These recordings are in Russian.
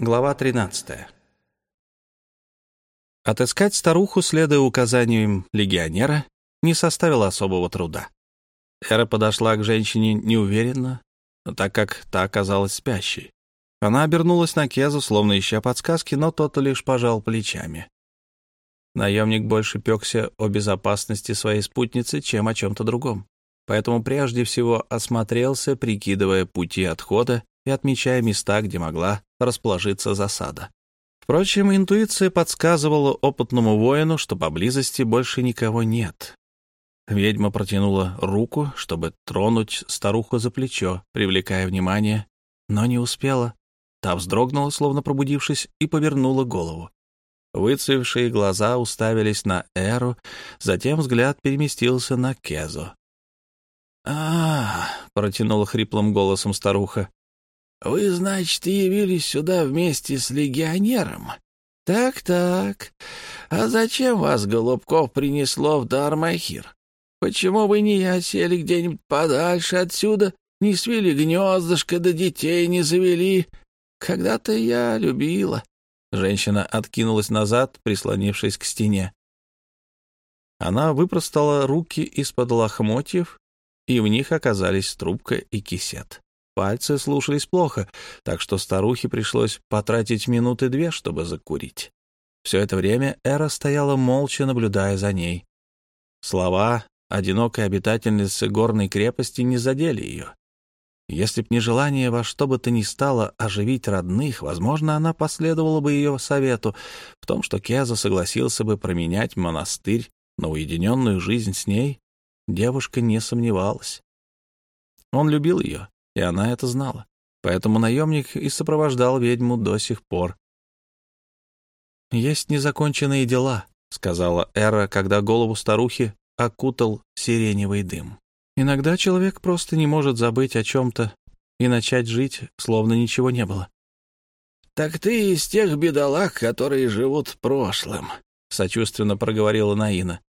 Глава 13. Отыскать старуху, следуя указаниям легионера, не составило особого труда. Эра подошла к женщине неуверенно, так как та оказалась спящей. Она обернулась на Кезу, словно ища подсказки, но тот лишь пожал плечами. Наемник больше пекся о безопасности своей спутницы, чем о чем-то другом. Поэтому прежде всего осмотрелся, прикидывая пути отхода и отмечая места, где могла расположиться засада. Впрочем, интуиция подсказывала опытному воину, что поблизости больше никого нет. Ведьма протянула руку, чтобы тронуть старуху за плечо, привлекая внимание, но не успела. Та вздрогнула, словно пробудившись, и повернула голову. Выцвевшие глаза уставились на Эру, затем взгляд переместился на Кезо. а, -а, -а протянула хриплым голосом старуха. Вы, значит, явились сюда вместе с легионером? Так-так. А зачем вас, Голубков, принесло в Дармахир? Почему вы не осели где-нибудь подальше отсюда, не свели гнездышко, да детей не завели? Когда-то я любила. Женщина откинулась назад, прислонившись к стене. Она выпростала руки из-под лохмотьев, и в них оказались трубка и кисет. Пальцы слушались плохо, так что старухе пришлось потратить минуты две, чтобы закурить. Все это время Эра стояла молча, наблюдая за ней. Слова одинокой обитательницы горной крепости не задели ее. Если б не желание во что бы то ни стало оживить родных, возможно, она последовала бы ее совету в том, что Кеза согласился бы променять монастырь на уединенную жизнь с ней, девушка не сомневалась. Он любил ее, и она это знала. Поэтому наемник и сопровождал ведьму до сих пор. «Есть незаконченные дела», — сказала Эра, когда голову старухи окутал сиреневый дым. «Иногда человек просто не может забыть о чем-то и начать жить, словно ничего не было». «Так ты из тех бедолаг, которые живут прошлым», — сочувственно проговорила Наина.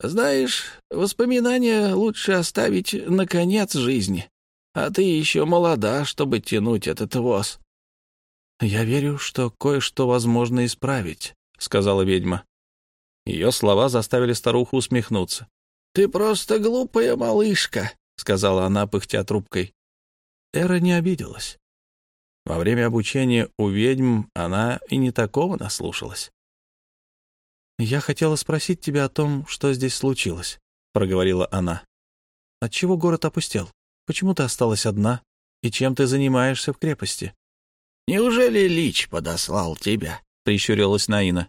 «Знаешь, воспоминания лучше оставить на конец жизни а ты еще молода, чтобы тянуть этот воз». «Я верю, что кое-что возможно исправить», — сказала ведьма. Ее слова заставили старуху усмехнуться. «Ты просто глупая малышка», — сказала она, пыхтя трубкой. Эра не обиделась. Во время обучения у ведьм она и не такого наслушалась. «Я хотела спросить тебя о том, что здесь случилось», — проговорила она. «Отчего город опустел?» Почему ты осталась одна? И чем ты занимаешься в крепости?» «Неужели Лич подослал тебя?» — прищурилась Наина.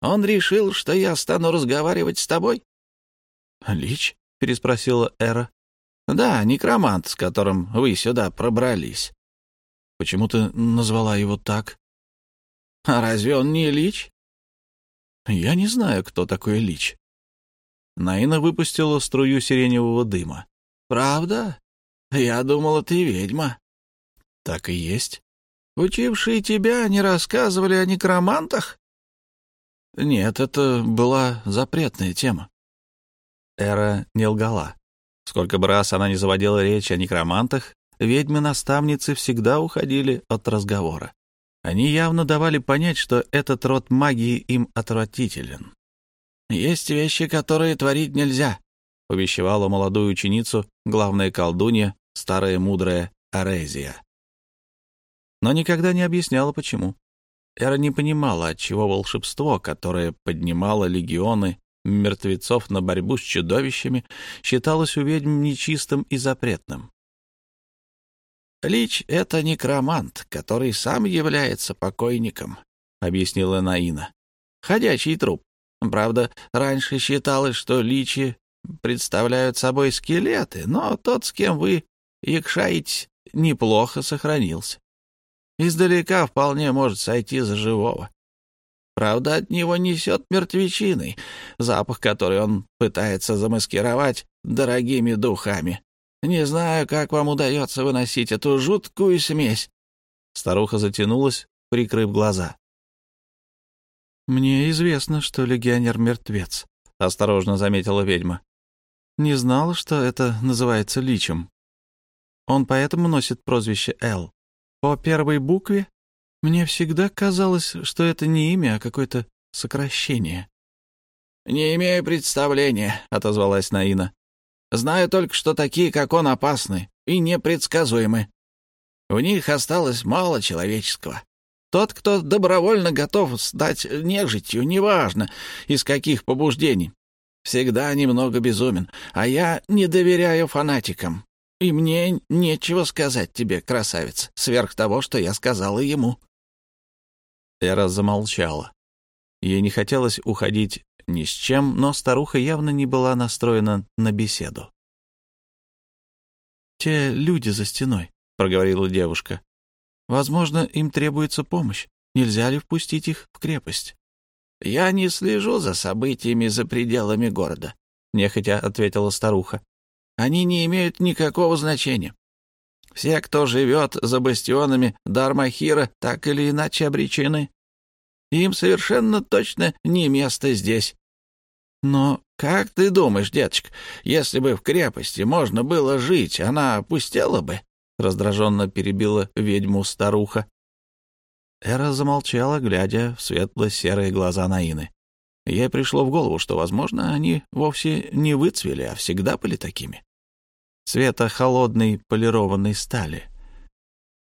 «Он решил, что я стану разговаривать с тобой?» «Лич?» — переспросила Эра. «Да, некромант, с которым вы сюда пробрались». «Почему ты назвала его так?» «А разве он не Лич?» «Я не знаю, кто такой Лич». Наина выпустила струю сиреневого дыма. «Правда? Я думала, ты ведьма. Так и есть. Учившие тебя не рассказывали о некромантах? Нет, это была запретная тема. Эра не лгала. Сколько бы раз она не заводила речь о некромантах, ведьмы-наставницы всегда уходили от разговора. Они явно давали понять, что этот род магии им отвратителен. «Есть вещи, которые творить нельзя», — увещевала молодую ученицу главная колдунья старая мудрая Арезия. Но никогда не объясняла, почему. Эра не понимала, отчего волшебство, которое поднимало легионы мертвецов на борьбу с чудовищами, считалось у ведьм нечистым и запретным. «Лич — это некромант, который сам является покойником», — объяснила Наина. «Ходячий труп. Правда, раньше считалось, что личи представляют собой скелеты, но тот, с кем вы Якшаить неплохо сохранился. Издалека вполне может сойти за живого. Правда, от него несет мертвечиной, запах который он пытается замаскировать дорогими духами. Не знаю, как вам удается выносить эту жуткую смесь. Старуха затянулась, прикрыв глаза. «Мне известно, что легионер мертвец», — осторожно заметила ведьма. «Не знала, что это называется личем». Он поэтому носит прозвище Эл. По первой букве? Мне всегда казалось, что это не имя, а какое-то сокращение. «Не имею представления», — отозвалась Наина. «Знаю только, что такие, как он, опасны и непредсказуемы. В них осталось мало человеческого. Тот, кто добровольно готов стать нежитью, неважно, из каких побуждений, всегда немного безумен, а я не доверяю фанатикам. И мне нечего сказать тебе, красавец, сверх того, что я сказала ему». Эра замолчала. Ей не хотелось уходить ни с чем, но старуха явно не была настроена на беседу. «Те люди за стеной», — проговорила девушка. «Возможно, им требуется помощь. Нельзя ли впустить их в крепость?» «Я не слежу за событиями за пределами города», — нехотя ответила старуха. «Они не имеют никакого значения. Все, кто живет за бастионами Дармахира, так или иначе обречены. Им совершенно точно не место здесь. Но как ты думаешь, деточка, если бы в крепости можно было жить, она опустела бы? Раздраженно перебила ведьму старуха. Эра замолчала, глядя в светло-серые глаза Наины. Ей пришло в голову, что, возможно, они вовсе не выцвели, а всегда были такими. Цвета холодной полированной стали.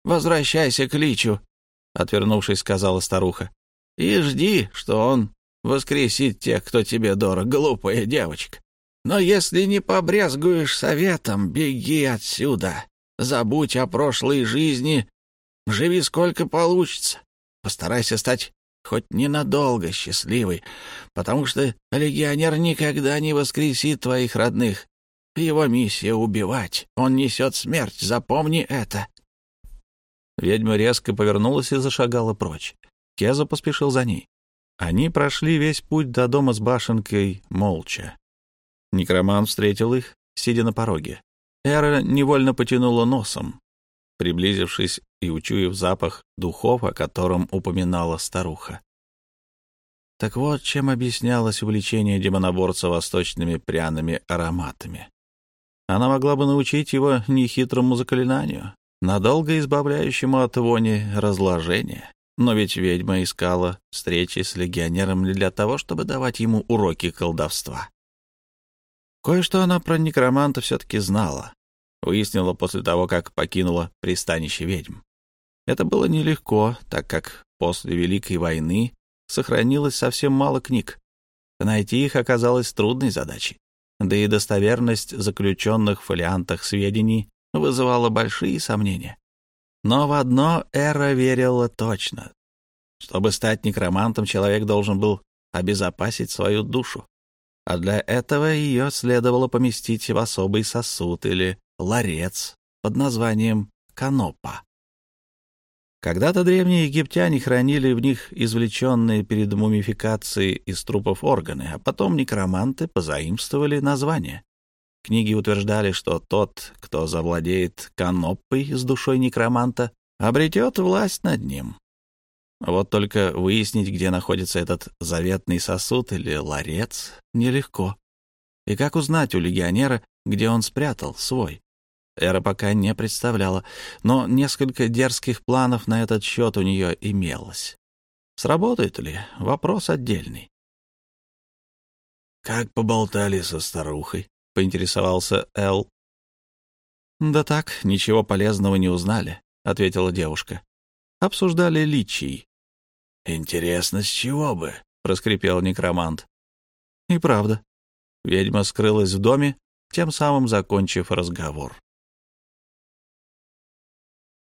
«Возвращайся к Личу», — отвернувшись, сказала старуха и жди, что он воскресит тех, кто тебе дорог, глупая девочка. Но если не побрезгуешь советом, беги отсюда. Забудь о прошлой жизни, живи сколько получится. Постарайся стать хоть ненадолго счастливой, потому что легионер никогда не воскресит твоих родных. Его миссия — убивать. Он несет смерть, запомни это. Ведьма резко повернулась и зашагала прочь. Кеза поспешил за ней. Они прошли весь путь до дома с башенкой молча. Некроман встретил их, сидя на пороге. Эра невольно потянула носом, приблизившись и учуяв запах духов, о котором упоминала старуха. Так вот, чем объяснялось увлечение демоноборца восточными пряными ароматами. Она могла бы научить его нехитрому заклинанию, надолго избавляющему от вони разложения. Но ведь ведьма искала встречи с легионером не для того, чтобы давать ему уроки колдовства. Кое-что она про некроманта все-таки знала. Выяснила после того, как покинула пристанище ведьм. Это было нелегко, так как после Великой войны сохранилось совсем мало книг. Найти их оказалось трудной задачей. Да и достоверность заключенных в фолиантах сведений вызывала большие сомнения. Но в одно Эра верила точно. Чтобы стать некромантом, человек должен был обезопасить свою душу. А для этого ее следовало поместить в особый сосуд или ларец под названием канопа. Когда-то древние египтяне хранили в них извлеченные перед мумификацией из трупов органы, а потом некроманты позаимствовали название. Книги утверждали, что тот, кто завладеет канопой с душой некроманта, обретет власть над ним. Вот только выяснить, где находится этот заветный сосуд или ларец, нелегко. И как узнать у легионера, где он спрятал свой? Эра пока не представляла, но несколько дерзких планов на этот счет у нее имелось. Сработает ли? Вопрос отдельный. «Как поболтали со старухой?» — поинтересовался Эл. «Да так, ничего полезного не узнали», — ответила девушка. «Обсуждали личий». «Интересно, с чего бы?» — проскрипел некромант. «И правда». Ведьма скрылась в доме, тем самым закончив разговор.